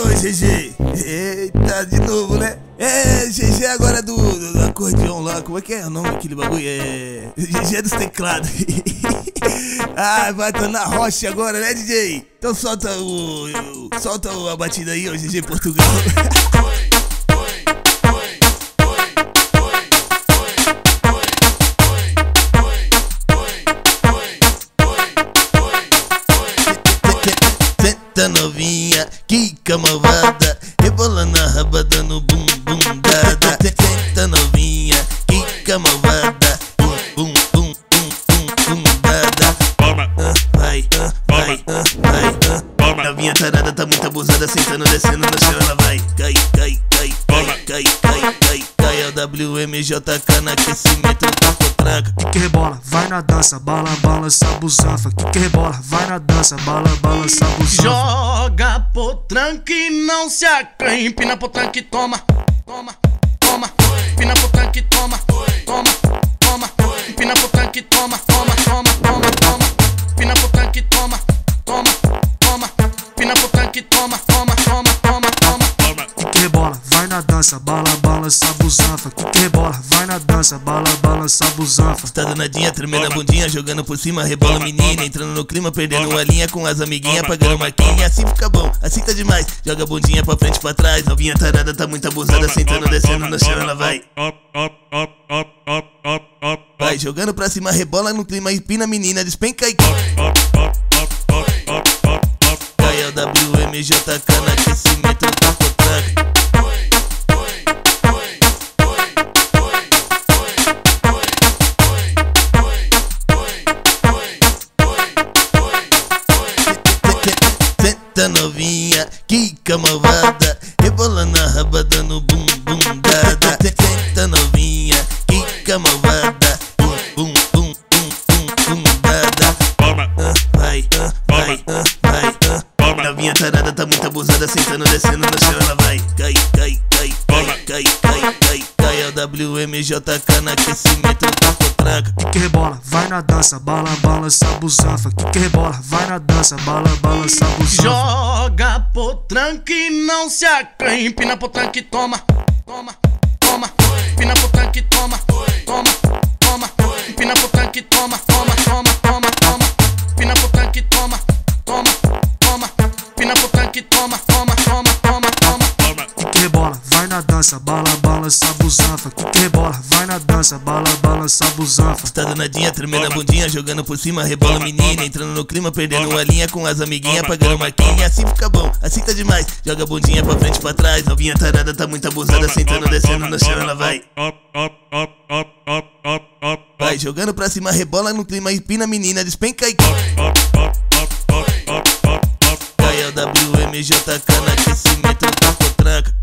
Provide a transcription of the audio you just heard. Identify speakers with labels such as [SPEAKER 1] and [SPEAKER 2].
[SPEAKER 1] Ô, GG. Eita, de novo, né? É, GG agora do, do acordeão lá. Como é que é o nome daquele bagulho? É. GG dos teclados. ah, vai tá na rocha agora, né, DJ? Então solta o. Solta a batida aí, ô GG Portugal. Senta novinha, que malvada Rebolando a raba dando bum bum dada. Senta novinha, que malvada Bum bum bum bum bum bum dada.
[SPEAKER 2] Toma,
[SPEAKER 1] Ah, Vai, ah, vai, ah, vai Novinha tarada tá muito abusada Sentando, descendo no chão Ela vai, cai, cai, cai, cai, cai, cai, cai Cai. É o WMJK no aquecimento. tá potranca
[SPEAKER 3] que rebola, vai na dança, bala, balança, busanfa. Que que rebola, vai na dança, bala, balança, busanfa.
[SPEAKER 4] Joga potranca e não se acanha. Empina potranca e toma, toma, toma. Empina potranca e toma, toma, toma. E toma, toma, toma, toma,
[SPEAKER 3] na dança, bala, balança, busanfa. Que que rebola, vai na dança, bala, balança, busanfa.
[SPEAKER 1] Tá danadinha, tremendo a bundinha, jogando por cima, rebola menina, entrando no clima, perdendo a linha com as amiguinhas, pagando marquinha, assim fica bom, assim tá demais. Joga a bundinha pra frente e pra trás, novinha tarada tá muito abusada, sentando, descendo no chão, ela vai. Vai jogando pra cima, rebola no clima, empina a menina, despenca e é WMJK no aquecimento que malvada Rebolando a raba dando bum bum dada. Senta novinha, que malvada Bum bum bum bum bum bum dada.
[SPEAKER 2] Toma,
[SPEAKER 1] Ah, Vai, ah, vai, ah, vai.
[SPEAKER 2] Toma.
[SPEAKER 1] Novinha tarada tá muito abusada Sentando, descendo no chão Ela vai, cai, cai, cai, cai, cai, cai, cai Cai. É o WMJK no aquecimento tá potranca
[SPEAKER 3] Que que rebola, vai na dança, bala, balança, busanfa. Que que rebola, vai na dança, bala, balança, busanfa.
[SPEAKER 4] Joga potranca e não se acanha. Empina potranca e toma, toma, toma. Empina potranca e toma, toma, toma. Empina potranca e toma, toma, toma, toma, toma. Empina potranca e toma, toma, toma. Empina potranca e toma, toma, toma, toma, toma,
[SPEAKER 3] Que rebola, vai na dança, bala, balança, busanfa. Que que rebola, vai na dança, bala, balança, busanfa.
[SPEAKER 1] Tá danadinha, tremendo a bundinha, jogando por cima, rebola menina, entrando no clima, perdendo a linha com as amiguinhas, pagando marquinha, assim fica bom, assim tá demais. Joga a bundinha pra frente e pra trás, novinha tarada tá muito abusada, sentando, descendo no chão, ela vai. Vai jogando pra cima, rebola no clima, empina a menina, despenca e é WMJK no aquecimento tá potranca.